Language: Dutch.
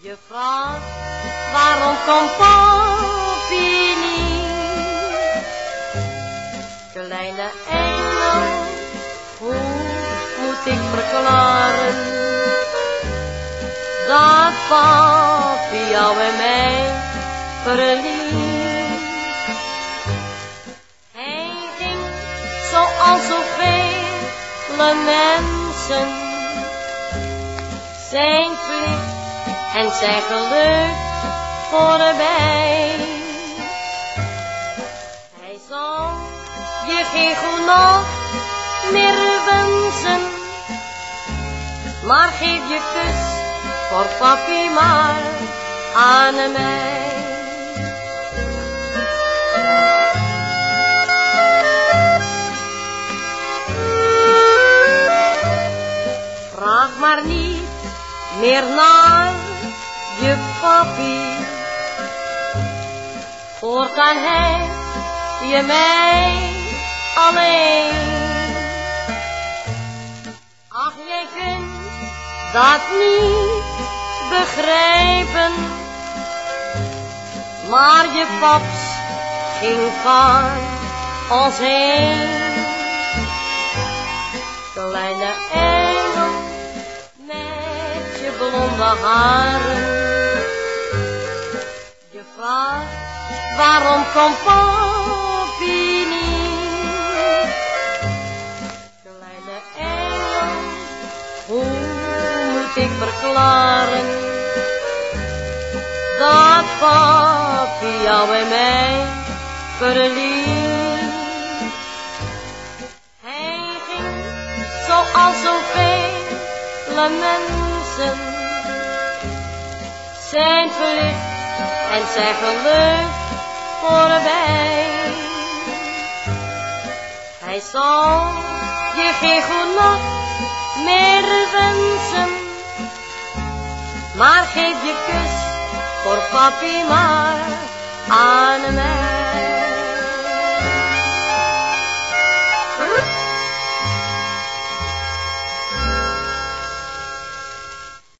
Je vraagt waarom komt papi niet? Kleine engel, hoe moet ik verklaren dat papi jou en mij verliet? Hij ging zoals zoveel mensen zijn plicht en zijn geluk voorbij. Hij zal je geen goed nog meer wensen, maar geef je kus voor papi maar aan mij. Vraag maar niet meer naar je papi. Voortaan heeft je mij alleen. Ach, jij kunt dat niet begrijpen. Maar je paps ging van ons heen. Blonde haren. Je vraagt waarom komt papi niet? Kleine engel, hoe moet ik verklaren dat papi jou en mij verliet? Hij ging zoals zoveel mensen zijn verlicht en zijn geluk voorbij. Hij zal je geen goed nacht meer wensen, maar geef je kus voor papi maar